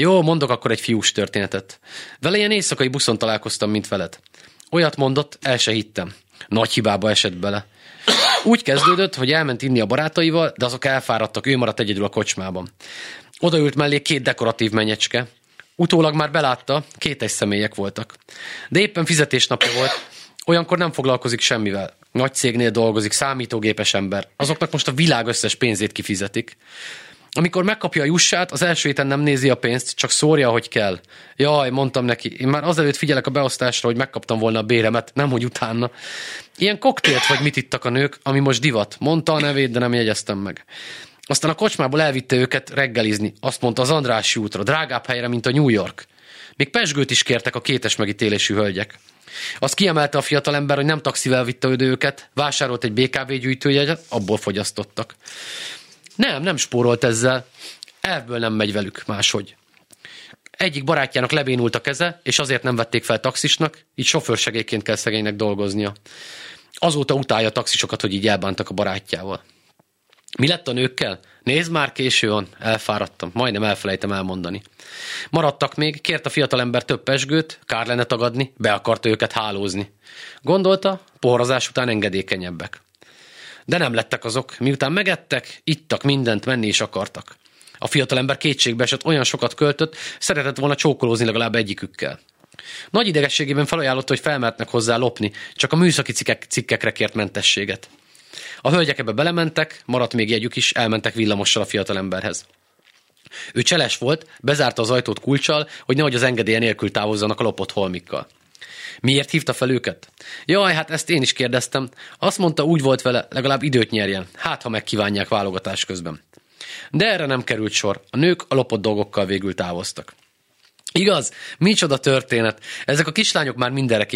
Jó, mondok akkor egy fiús történetet. Vele ilyen éjszakai buszon találkoztam, mint veled. Olyat mondott, el se hittem. Nagy hibába esett bele. Úgy kezdődött, hogy elment inni a barátaival, de azok elfáradtak, ő maradt egyedül a kocsmában. Odaült mellé két dekoratív menyecske. Utólag már belátta, két egy személyek voltak. De éppen fizetésnapja volt, olyankor nem foglalkozik semmivel. Nagy cégnél dolgozik, számítógépes ember. Azoknak most a világ összes pénzét kifizetik. Amikor megkapja a jussát, az első héten nem nézi a pénzt, csak szórja, hogy kell. Jaj, mondtam neki, én már azelőtt figyelek a beosztásra, hogy megkaptam volna a béremet, nem hogy utána. Ilyen koktélt vagy mit ittak a nők, ami most divat. Mondta a nevét, de nem jegyeztem meg. Aztán a kocsmából elvitte őket reggelizni. Azt mondta az Andrássy útra, drágább helyre, mint a New York. Még pesgőt is kértek a kétes megítélésű hölgyek. Azt kiemelte a fiatalember, hogy nem taxivel vitte őket, vásárolt egy BKV gyűjtőjegyet, abból fogyasztottak. Nem, nem spórolt ezzel. Elvből nem megy velük máshogy. Egyik barátjának lebénult a keze, és azért nem vették fel taxisnak, így sofőrsegélyként kell szegénynek dolgoznia. Azóta utálja a taxisokat, hogy így elbántak a barátjával. Mi lett a nőkkel? Nézd már, késő van, elfáradtam, majdnem elfelejtem elmondani. Maradtak még, kért a fiatalember több pesgőt, kár lenne tagadni, be akarta őket hálózni. Gondolta, poharazás után engedékenyebbek. De nem lettek azok, miután megettek, ittak mindent, menni is akartak. A fiatalember kétségbe esett, olyan sokat költött, szeretett volna csókolózni legalább egyikükkel. Nagy idegességében felajánlotta, hogy felmertnek hozzá lopni, csak a műszaki cikkek, cikkekre kért mentességet. A hölgyek ebbe belementek, maradt még jegyük is, elmentek villamossal a fiatalemberhez. Ő cseles volt, bezárta az ajtót kulcsal, hogy nehogy az engedélye nélkül távozzanak a lopott holmikkal. Miért hívta fel őket? Jaj, hát ezt én is kérdeztem. Azt mondta, úgy volt vele, legalább időt nyerjen. Hát, ha megkívánják válogatás közben. De erre nem került sor. A nők a lopott dolgokkal végül távoztak. Igaz? Micsoda történet. Ezek a kislányok már mindenre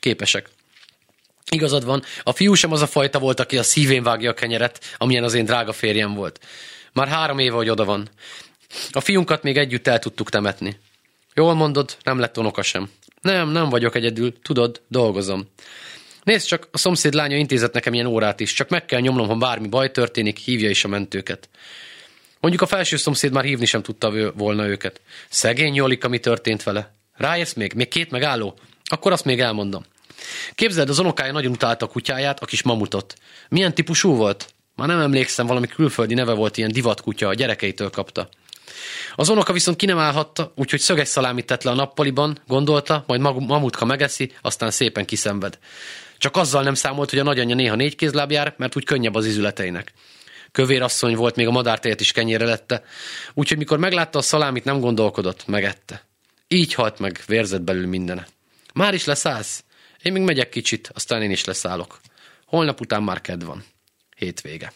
képesek. Igazad van, a fiú sem az a fajta volt, aki a szívén vágja a kenyeret, amilyen az én drága férjem volt. Már három éve, hogy oda van. A fiunkat még együtt el tudtuk temetni. Jól mondod, nem lett unoka sem. Nem, nem vagyok egyedül, tudod, dolgozom. Nézd csak, a szomszéd lánya intézett nekem ilyen órát is, csak meg kell nyomnom, ha bármi baj történik, hívja is a mentőket. Mondjuk a felső szomszéd már hívni sem tudta volna őket. Szegény Jolika, mi történt vele? Ráérsz még? Még két megálló? Akkor azt még elmondom. Képzeld, az unokája nagyon utálta a kutyáját, a kis mamutot. Milyen típusú volt? Már nem emlékszem, valami külföldi neve volt, ilyen divatkutya, a gyerekeitől kapta. Az unoka viszont ki nem állhatta, úgyhogy szöges szalámit tett le a nappaliban, gondolta, majd mamutka megeszi, aztán szépen kiszenved. Csak azzal nem számolt, hogy a nagyanyja néha négy jár, mert úgy könnyebb az izületeinek. Kövér asszony volt, még a madártejet is kenyére lette, úgyhogy mikor meglátta a szalámit, nem gondolkodott, megette. Így halt meg, vérzett belül mindene. Már is leszállsz? Én még megyek kicsit, aztán én is leszállok. Holnap után már ked van. Hétvége.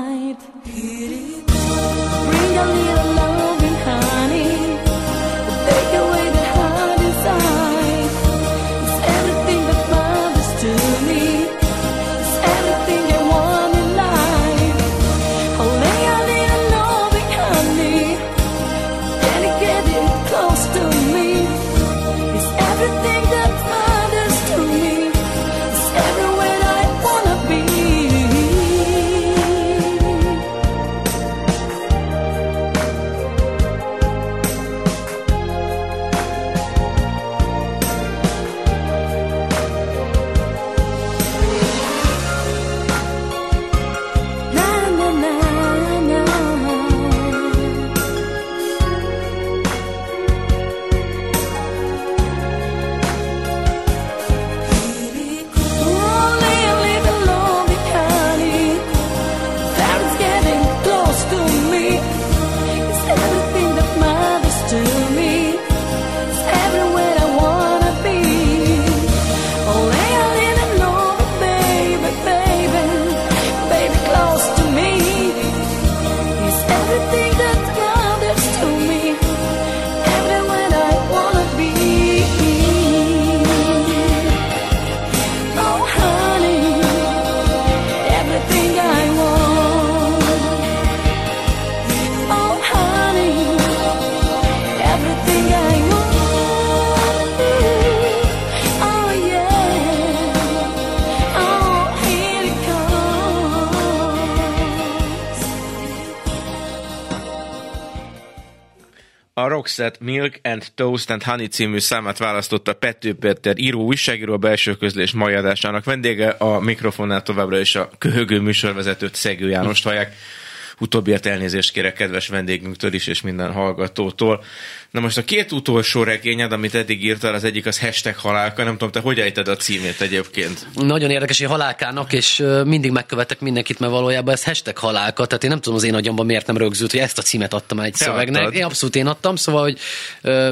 night. Bring a little loving, honey, take away. Roxette Milk and Toast and Honey című számát választotta Pető Péter író újságíró a belső közlés mai adásának vendége, a mikrofonnál továbbra is a köhögő műsorvezetőt Szegő Jánost hallják. Utóbbiért elnézést kérek kedves vendégünktől is, és minden hallgatótól. Na most a két utolsó regényed, amit eddig írtál, az egyik az hashtag halálka, nem tudom, te hogy ejted a címét egyébként? Nagyon érdekes, hogy halálkának, és mindig megkövetek mindenkit, mert valójában ez hashtag halálka, tehát én nem tudom az én agyamban miért nem rögzült, hogy ezt a címet adtam egy Te szövegnek. adtad. Én abszolút én adtam, szóval, hogy ö,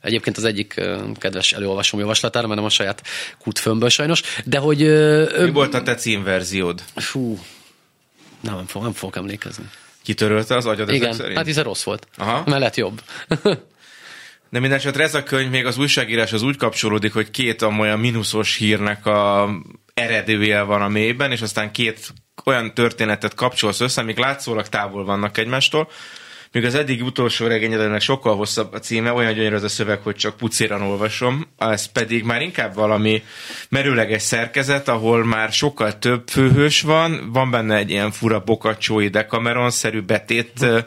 Egyébként az egyik kedves előolvasom javaslatára, mert nem a saját kútfőmből sajnos, de hogy... ö, ö, Mi volt a te címverziód? Fú, nem, nem, fog, nem fogok emlékezni. Kitörölte az agyad Igen, szerint? hát hiszen rossz volt. Aha. Mellett jobb. (laughs) De minden esetre ez a könyv, még az újságírás az úgy kapcsolódik, hogy két olyan mínuszos hírnek a eredője van a mélyben, és aztán két olyan történetet kapcsolsz össze, amik látszólag távol vannak egymástól, míg az eddig utolsó regényednek sokkal hosszabb a címe, olyan gyönyörű az a szöveg, hogy csak pucéran olvasom, ez pedig már inkább valami merőleges szerkezet, ahol már sokkal több főhős van, van benne egy ilyen fura bokacsói Decameron-szerű betét ö,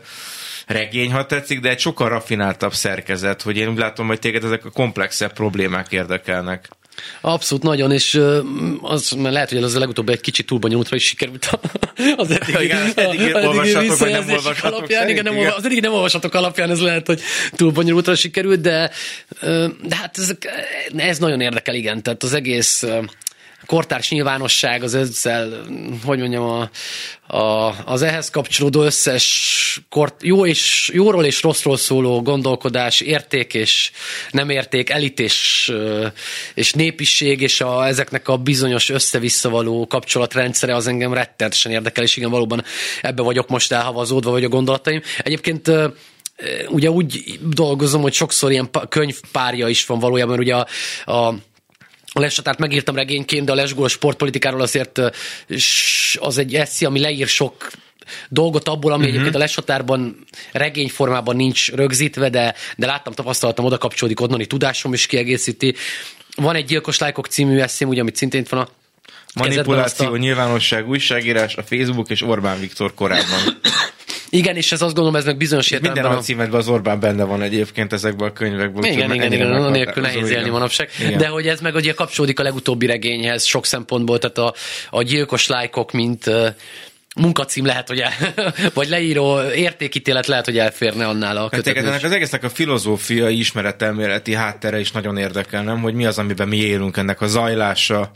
regény, ha tetszik, de egy sokkal raffináltabb szerkezet, hogy én úgy látom, hogy téged ezek a komplexebb problémák érdekelnek. Abszolút nagyon, és ö, az, lehet, hogy az a legutóbb egy kicsit túl bonyolultra is sikerült az eddigi, Igen, eddigi a- olvassatok, vagy nem olvassatok alapján, szerint, igen, nem, az eddigi nem olvasatok alapján ez lehet, hogy túl bonyolultra sikerült, de, de hát ezek, ez nagyon érdekel, igen, tehát az egész kortárs nyilvánosság, az ezzel, hogy mondjam, a, a, az ehhez kapcsolódó összes kort, jó és, jóról és rosszról szóló gondolkodás, érték és nem érték, elit és, és népiség, és a, ezeknek a bizonyos össze-visszavaló kapcsolatrendszere az engem rettenetesen érdekel, és igen, valóban ebbe vagyok most elhavazódva, vagy a gondolataim. Egyébként ugye úgy dolgozom, hogy sokszor ilyen könyvpárja is van valójában, mert ugye a, a a Leshatárt megírtam regényként, de a lesgós sportpolitikáról azért az egy eszi, ami leír sok dolgot abból, ami uh-huh. egyébként a leshatárban regényformában nincs rögzítve, de, de láttam, tapasztaltam, oda kapcsolódik onnani tudásom is kiegészíti. Van egy Gyilkos Lájkok című eszém, ugye, amit szintén van a Manipuláció, a- nyilvánosság, újságírás, a Facebook és Orbán Viktor korábban. (coughs) Igen, és ez azt gondolom, ez meg bizonyos Minden értelemben a címedben az Orbán benne van egyébként ezekben a könyvekben. Igen, igen, igen, meghatározó, nélkül nehéz élni igen. manapság. Igen. De hogy ez meg ugye kapcsolódik a legutóbbi regényhez sok szempontból, tehát a, a gyilkos lájkok, mint munkacím lehet, hogy el, (laughs) vagy leíró értékítélet lehet, hogy elférne annál a Hát kötetnél. ennek az egésznek a filozófiai ismeretelméleti háttere is nagyon érdekel, nem? Hogy mi az, amiben mi élünk, ennek a zajlása,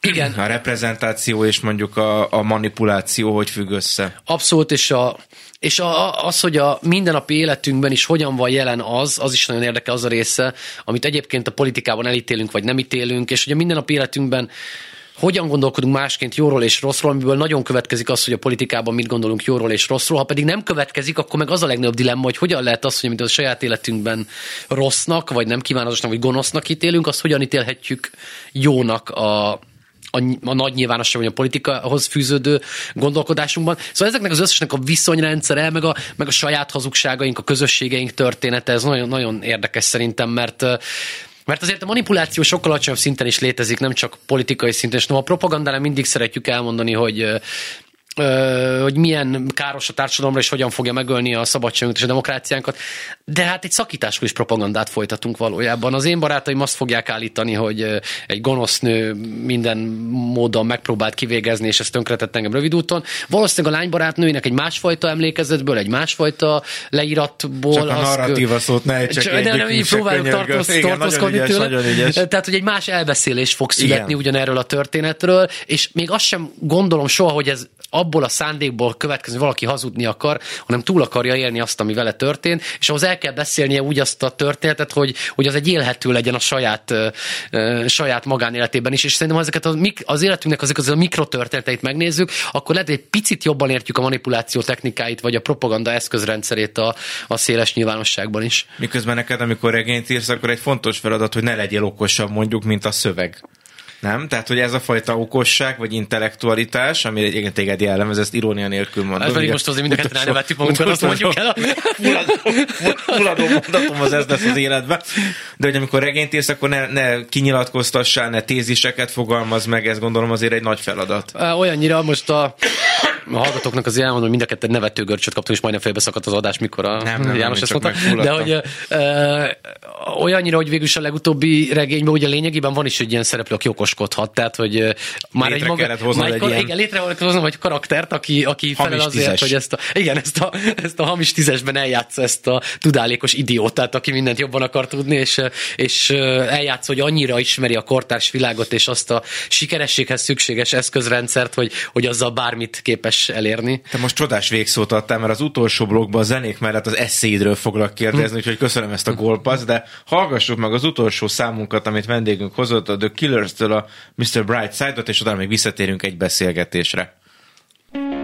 Igen. a reprezentáció és mondjuk a, a manipuláció, hogy függ össze. Abszolút, és, a, és a, az, hogy a mindennapi életünkben is hogyan van jelen az, az is nagyon érdekel az a része, amit egyébként a politikában elítélünk, vagy nem ítélünk, és hogy a mindennapi életünkben hogyan gondolkodunk másként jóról és rosszról, amiből nagyon következik az, hogy a politikában mit gondolunk jóról és rosszról. Ha pedig nem következik, akkor meg az a legnagyobb dilemma, hogy hogyan lehet az, hogy amit a saját életünkben rossznak, vagy nem kívánatosnak, vagy gonosznak ítélünk, azt hogyan ítélhetjük jónak a, a, a nagy nyilvánosság, vagy a politikahoz fűződő gondolkodásunkban. Szóval ezeknek az összesnek a viszonyrendszere, meg a, meg a saját hazugságaink, a közösségeink története, ez nagyon, nagyon érdekes szerintem, mert mert azért a manipuláció sokkal alacsonyabb szinten is létezik, nem csak politikai szinten, és no, a propagandánál mindig szeretjük elmondani, hogy hogy milyen káros a társadalomra, és hogyan fogja megölni a szabadságunkat és a demokráciánkat. De hát egy szakításkor is propagandát folytatunk valójában. Az én barátaim azt fogják állítani, hogy egy gonosz nő minden módon megpróbált kivégezni, és ez tönkretett engem rövid úton. Valószínűleg a lánybarátnőinek egy másfajta emlékezetből, egy másfajta leíratból. Csak a az- narratíva szót ne Csak- de nem, így próbálok tartoz, tartózkodni ügyes, tőle. Tehát, hogy egy más elbeszélés fog születni Igen. ugyanerről a történetről, és még azt sem gondolom soha, hogy ez abból a szándékból következni, hogy valaki hazudni akar, hanem túl akarja élni azt, ami vele történt, és ahhoz el kell beszélnie úgy azt a történetet, hogy, hogy az egy élhető legyen a saját, saját magánéletében is, és szerintem ezeket az, az életünknek azok az a mikrotörténeteit megnézzük, akkor lehet, hogy egy picit jobban értjük a manipuláció technikáit, vagy a propaganda eszközrendszerét a, a széles nyilvánosságban is. Miközben neked, amikor regényt írsz, akkor egy fontos feladat, hogy ne legyél okosabb mondjuk, mint a szöveg. Nem? Tehát, hogy ez a fajta okosság, vagy intellektualitás, ami egy téged jellemez, ezt irónia nélkül mondom. Ez pedig most azért mind a ketten elnevettük magunkat, azt mondjuk el. Fulladó mondatom az ez lesz az életben. De hogy amikor regényt írsz, akkor ne, ne kinyilatkoztassál, ne téziseket fogalmaz meg, ez gondolom azért egy nagy feladat. Olyannyira most a a hallgatóknak az elmondom, hogy mind a ketten nevetőgörcsöt kaptunk, és majdnem félbeszakadt az adás, mikor a Nem, nem, János nem, ezt mondta. De hogy ö, olyannyira, hogy végül is a legutóbbi regényben ugye lényegében van is egy ilyen szereplő, aki okoskodhat, tehát hogy ö, már Létre egy maga, kellett hoznod már egy, egy ilyen- igen, létre kellett hoznom egy karaktert, aki, aki felel Hamis azért, tízes. hogy ezt a, igen, ezt a, ezt a hamis tízesben eljátsza ezt a tudálékos idiótát, aki mindent jobban akar tudni, és, és ö, eljátsz, hogy annyira ismeri a kortárs világot, és azt a sikerességhez szükséges eszközrendszert, hogy, hogy azzal bármit képes elérni. Te most csodás végszót adtál, mert az utolsó blogban a zenék mellett az eszéidről foglak kérdezni, úgyhogy köszönöm ezt a gólpaszt, de hallgassuk meg az utolsó számunkat, amit vendégünk hozott, a The Killers-től a Mr. Brightside-ot, és utána még visszatérünk egy beszélgetésre. Coming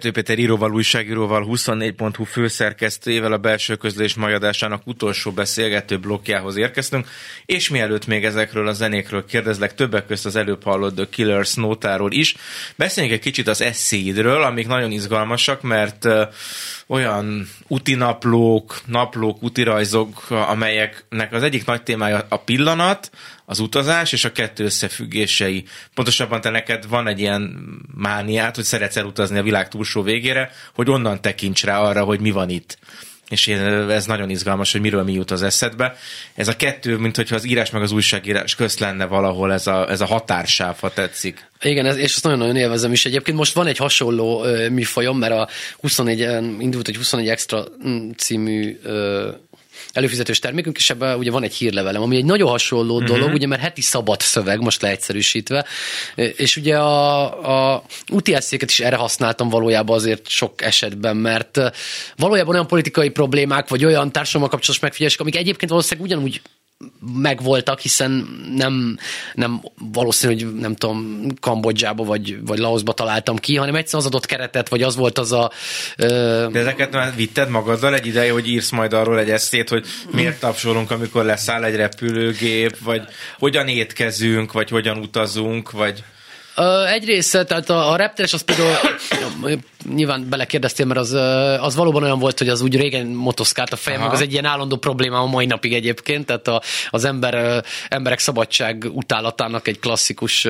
Pető Péter íróval, újságíróval, 24.hu főszerkesztőjével a belső közlés majadásának utolsó beszélgető blokkjához érkeztünk, és mielőtt még ezekről a zenékről kérdezlek, többek közt az előbb hallott The Killers nótáról is, beszéljünk egy kicsit az eszéidről, amik nagyon izgalmasak, mert olyan utinaplók, naplók, utirajzok, amelyeknek az egyik nagy témája a pillanat, az utazás és a kettő összefüggései. Pontosabban te neked van egy ilyen mániát, hogy szeretsz elutazni a világ túlsó végére, hogy onnan tekints rá arra, hogy mi van itt és ez nagyon izgalmas, hogy miről mi jut az eszedbe. Ez a kettő, mint hogyha az írás meg az újságírás közt lenne valahol ez a, ez a határsáv, ha tetszik. Igen, ez, és azt nagyon-nagyon élvezem is. Egyébként most van egy hasonló ö, műfajom, mert a 24, ö, indult egy 24 Extra mm, című ö, előfizetős termékünk, és ebben ugye van egy hírlevelem, ami egy nagyon hasonló uh-huh. dolog, ugye mert heti szabad szöveg, most leegyszerűsítve, és ugye a, a UTS-széket is erre használtam valójában azért sok esetben, mert valójában olyan politikai problémák, vagy olyan társadalommal kapcsolatos megfigyelések, amik egyébként valószínűleg ugyanúgy megvoltak, hiszen nem, nem valószínű, hogy nem tudom, Kambodzsába vagy, vagy Laosba találtam ki, hanem egyszerűen az adott keretet, vagy az volt az a... Ö... De ezeket már vitted magaddal egy ideje, hogy írsz majd arról egy eszét, hogy miért tapsolunk, amikor leszáll egy repülőgép, vagy hogyan étkezünk, vagy hogyan utazunk, vagy... Ö, egy része, tehát a, a repteres az például nyilván belekérdeztél, mert az, az valóban olyan volt, hogy az úgy régen motoszkált a fejem, meg az egy ilyen állandó probléma a mai napig egyébként, tehát a, az ember, emberek szabadság utálatának egy klasszikus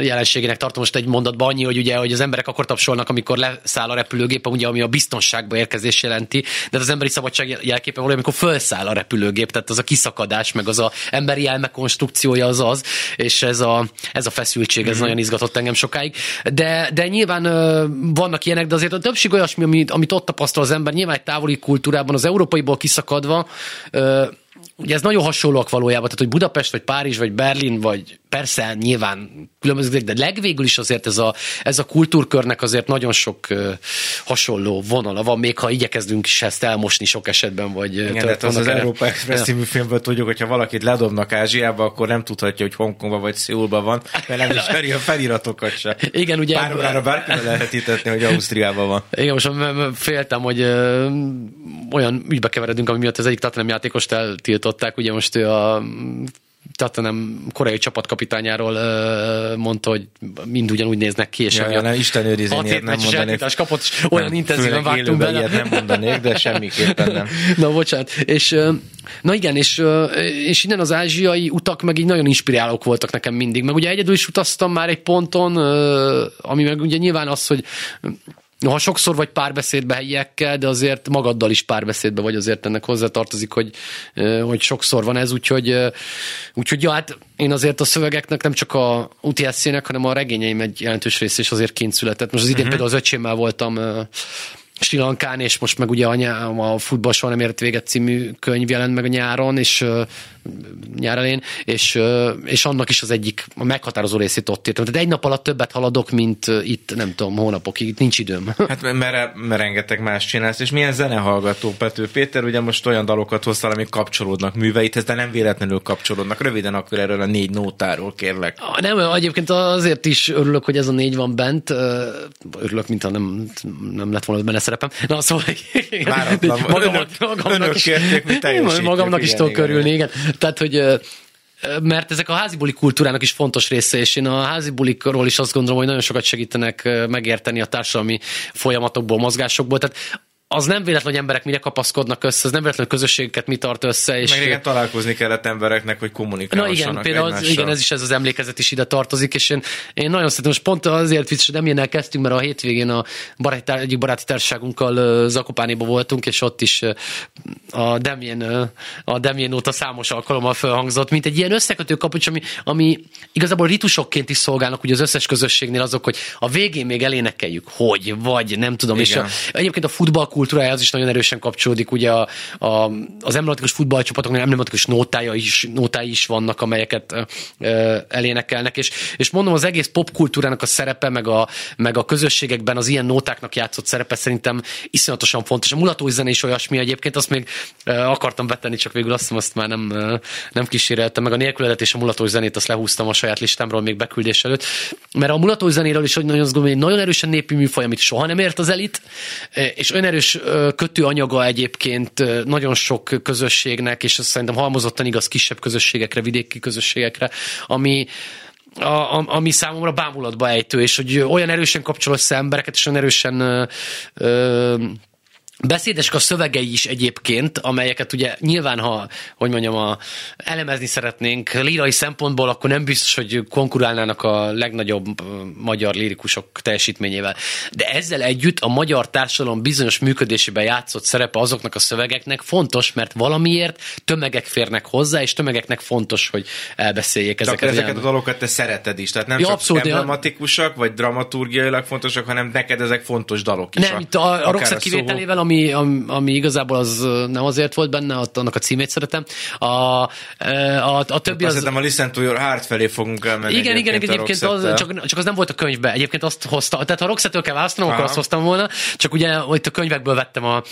jelenségének tartom most egy mondatban annyi, hogy ugye, hogy az emberek akkor tapsolnak, amikor leszáll a repülőgép, ugye, ami a biztonságba érkezés jelenti, de az emberi szabadság jelképe valami, amikor felszáll a repülőgép, tehát az a kiszakadás, meg az a emberi elme konstrukciója az az, és ez a, ez a feszültség, ez mm-hmm. nagyon izgatott engem sokáig. De, de nyilván vannak ilyenek, de azért a többség olyasmi, amit, amit ott tapasztal az ember, nyilván egy távoli kultúrában, az európaiból kiszakadva, ugye ez nagyon hasonlóak valójában, tehát hogy Budapest, vagy Párizs, vagy Berlin, vagy persze nyilván különböző, de legvégül is azért ez a, ez a kultúrkörnek azért nagyon sok hasonló vonala van, még ha igyekezdünk is ezt elmosni sok esetben, vagy Igen, tehát az az Európa Express című filmből tudjuk, hogyha valakit ledobnak Ázsiába, akkor nem tudhatja, hogy Hongkongban vagy Széulban van, mert nem ismeri a feliratokat se. Igen, ugye... Pár órára bárkire lehet hitetni, hogy Ausztriában van. Igen, most féltem, hogy ö, olyan ügybe keveredünk, ami miatt az egyik Tottenham játékost eltiltották, ugye most ő a Tottenham koreai csapatkapitányáról uh, mondta, hogy mind ugyanúgy néznek ki, és ja, ja, nem, Isten őrizni, nem mondanék. kapott, és olyan nem, intenzíven vágtunk bele. Ilyet nem mondanék, de semmiképpen nem. (laughs) Na, bocsánat. És, na igen, és, és innen az ázsiai utak meg így nagyon inspirálók voltak nekem mindig. Meg ugye egyedül is utaztam már egy ponton, ami meg ugye nyilván az, hogy Noha sokszor vagy párbeszédbe helyiekkel, de azért magaddal is párbeszédbe vagy, azért ennek hozzátartozik, hogy, hogy sokszor van ez, úgyhogy, úgyhogy ja, hát én azért a szövegeknek nem csak a UTSC-nek, hanem a regényeim egy jelentős része is azért kint született. Most az idén uh-huh. például az öcsémmel voltam Sri Lankán, és most meg ugye a, nyá, a Futball soha nem ért véget című könyv jelent meg a nyáron, és nyár elén, és, és annak is az egyik a meghatározó részét ott írtam. Tehát egy nap alatt többet haladok, mint itt, nem tudom, hónapokig, itt nincs időm. (laughs) Hát mert, mert rengeteg más csinálsz, és milyen zenehallgató Pető Péter, ugye most olyan dalokat hoztál, amik kapcsolódnak műveithez, de nem véletlenül kapcsolódnak. Röviden akkor erről a négy nótáról kérlek. Nem, egyébként azért is örülök, hogy ez a négy van bent. Örülök, mintha nem, nem lett volna benne szerepem. Na, szóval Váratlan. magamnak, magamnak önök is, kérték, mi magamnak is tudok igen, örülni, igen. Tehát, hogy mert ezek a házibuli kultúrának is fontos része, és én a házibulikról is azt gondolom, hogy nagyon sokat segítenek megérteni a társadalmi folyamatokból, mozgásokból. Tehát az nem véletlen, hogy emberek mire kapaszkodnak össze, az nem véletlen, hogy közösségeket mi tart össze. És Meg régen találkozni kellett embereknek, hogy Na kommunikálhassanak igen, például egymással. igen, ez is ez az emlékezet is ide tartozik, és én, én nagyon szeretem, most pont azért vicces, hogy nem ilyennel kezdtünk, mert a hétvégén a baráti, egyik baráti társaságunkkal Zakopánéba voltunk, és ott is a Demjén, a Demjén óta számos alkalommal felhangzott, mint egy ilyen összekötő kapucs, ami, ami igazából ritusokként is szolgálnak ugye az összes közösségnél azok, hogy a végén még elénekeljük, hogy, vagy, nem tudom, és Igen. a, egyébként a futball kultúrájához is nagyon erősen kapcsolódik, ugye a, a, az emblematikus futballcsapatoknak emblematikus nótája is, nótái is vannak, amelyeket ö, elénekelnek, és, és mondom, az egész popkultúrának a szerepe, meg a, meg a közösségekben az ilyen nótáknak játszott szerepe szerintem iszonyatosan fontos. A mulatói zene is olyasmi egyébként, azt még ö, akartam betenni, csak végül azt hiszem, azt már nem, ö, nem kíséreltem, meg a nélküledet és a mulatói zenét azt lehúztam a saját listámról még beküldés előtt, mert a mulatói zenéről is hogy nagyon, azt gondolom, hogy nagyon erősen népi műfaj, amit soha nem ért az elit, és olyan erős ö, kötőanyaga egyébként nagyon sok közösségnek, és ez szerintem halmozottan igaz kisebb közösségekre, vidéki közösségekre, ami, a, ami számomra bámulatba ejtő, és hogy olyan erősen kapcsol össze embereket, és olyan erősen ö, ö, Beszédesek a szövegei is egyébként, amelyeket ugye nyilván, ha, hogy mondjam, a, elemezni szeretnénk lírai szempontból, akkor nem biztos, hogy konkurálnának a legnagyobb magyar lirikusok teljesítményével. De ezzel együtt a magyar társadalom bizonyos működésében játszott szerepe azoknak a szövegeknek fontos, mert valamiért tömegek férnek hozzá, és tömegeknek fontos, hogy elbeszéljék Csak ezeket. ezeket olyan- a dalokat te szereted is, tehát nem Ja, csak abszolút, emblematikusak, vagy dramaturgiailag fontosak, hanem neked ezek fontos dalok is. Nem, a, a akár Roxette kivételével, ami, ami, ami igazából az nem azért volt benne, ott annak a címét szeretem. A, ö, a, a többi Azt az... hiszem a Listen to Your Heart felé fogunk elmenni. Igen, igen, a egyébként az, csak, csak az nem volt a könyvbe. Egyébként azt hozta, tehát ha Roxette-től kell választanom, akkor azt hoztam volna. Csak ugye itt a könyvekből vettem a,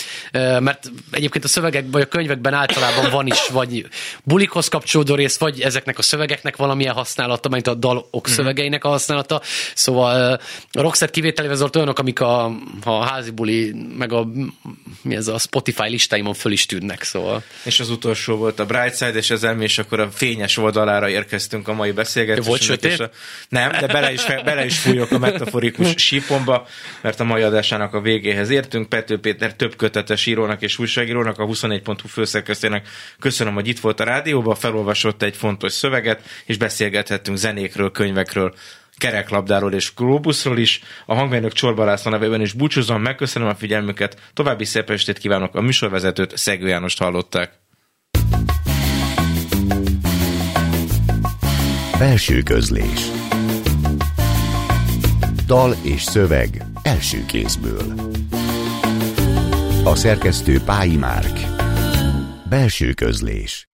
mert egyébként a szövegek, vagy a könyvekben általában van is, vagy bulikhoz kapcsolódó rész, vagy ezeknek a szövegeknek valamilyen használata, mint a dalok Mhm. szövegeinek a használata. Szóval a Roxette kivételével az olyanok, amik a, a házi buli, meg a, mi ez a Spotify listáimon föl is tűnnek, szóval. És az utolsó volt a Brightside, és ezzel mi is akkor a fényes oldalára érkeztünk a mai beszélgetésünknek. Volt sötét? A... Nem, de bele is, bele is fújok a metaforikus (laughs) sípomba, mert a mai adásának a végéhez értünk. Pető Péter több kötetes írónak és újságírónak, a 24.hu főszerkesztőnek köszönöm, hogy itt volt a rádióban, felolvasott egy fontos szöveget, és beszélgethettünk zenékről, könyvekről, kereklabdáról és glóbuszról is. A hangmérnök Csorba László nevében is búcsúzom, megköszönöm a figyelmüket, további szép estét kívánok, a műsorvezetőt Szegő Jánost hallották. Belső közlés. Dal és szöveg első kézből. A szerkesztő Pályi Márk. Belső közlés